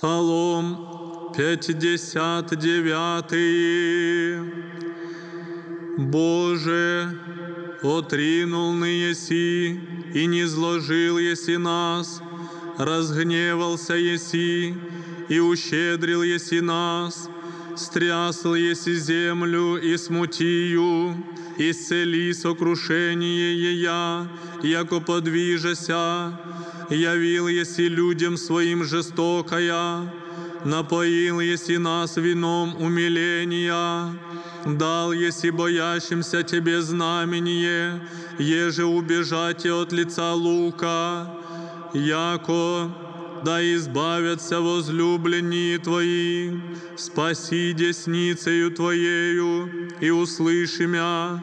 Псалом 59. Боже, отринул ны еси, и не зложил еси нас, разгневался еси, и ущедрил еси нас, стрясл еси землю и смутию, исцели сокрушение ея, яко подвижася, явил еси людям своим жестокая, напоил еси нас вином умиления, дал еси боящимся Тебе знамение, еже убежать от лица лука, яко да избавятся возлюбленные Твои, спаси десницею Твоею и услыши мя,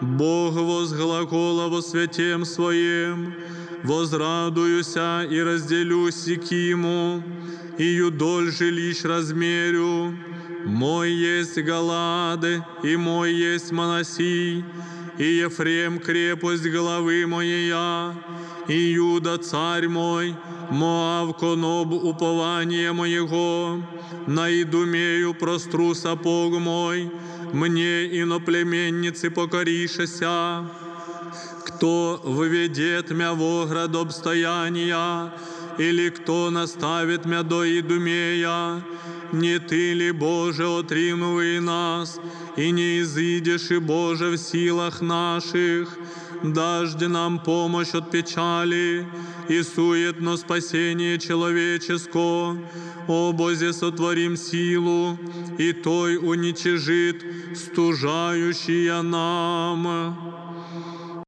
Бог возглагола во святем Своем, возрадуюся и разделюсь Киму, и юдоль жилищ размерю, мой есть Галады, и мой есть Моносий, и Ефрем крепость головы моя, и Юда царь мой, Моав коноб упование моего, на Идумею простру сапог мой, мне иноплеменницы покоришеся, кто выведет мя в оград обстояния, или кто наставит мя до Идумея, не Ты ли, Боже, отринувый нас, и не изыдешь и Боже в силах наших, дажди нам помощь от печали и суетно спасение человеческого. О Бозе, сотворим силу, и Той уничижит стужающая нам.